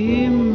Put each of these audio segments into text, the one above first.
Amen.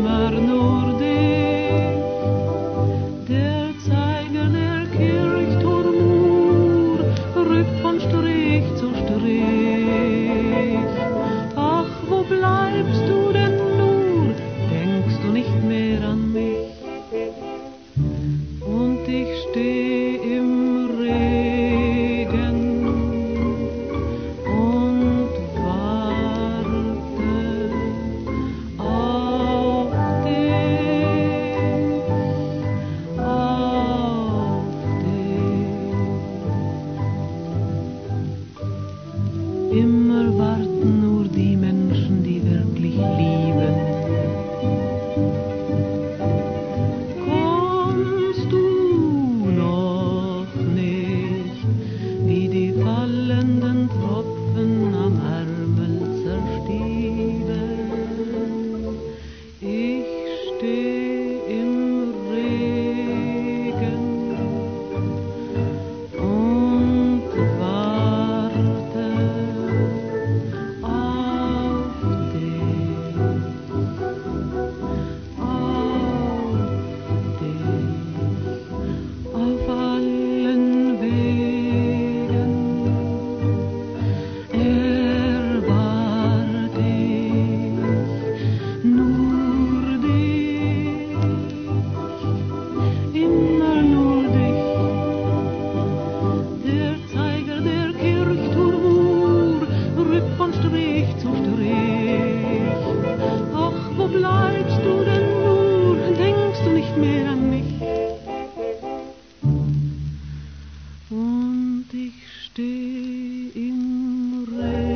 Und ich steh im Regen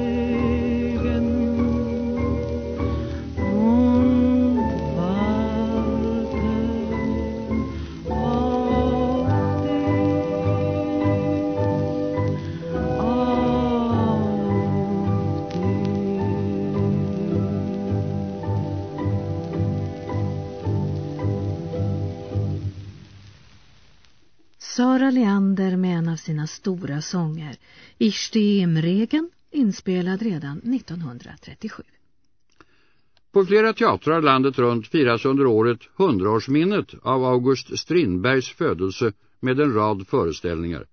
Sara Leander med en av sina stora sånger, Ich inspelad redan 1937. På flera teatrar landet runt firas under året hundraårsminnet av August Strindbergs födelse med en rad föreställningar.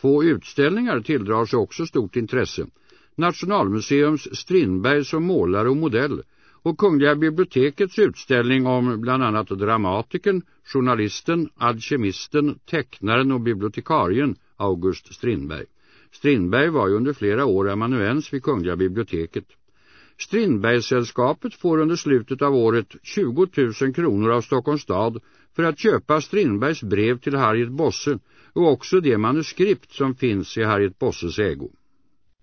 Två utställningar tilldrar sig också stort intresse. Nationalmuseums Strindberg som målare och modell och Kungliga bibliotekets utställning om bland annat dramatiken, journalisten, alkemisten, tecknaren och bibliotekarien August Strindberg. Strindberg var ju under flera år amanuens vid Kungliga biblioteket. Strindbergssällskapet får under slutet av året 20 000 kronor av Stockholms stad för att köpa Strindbergs brev till Harriet Bosse och också det manuskript som finns i Harriet Bosses ägo.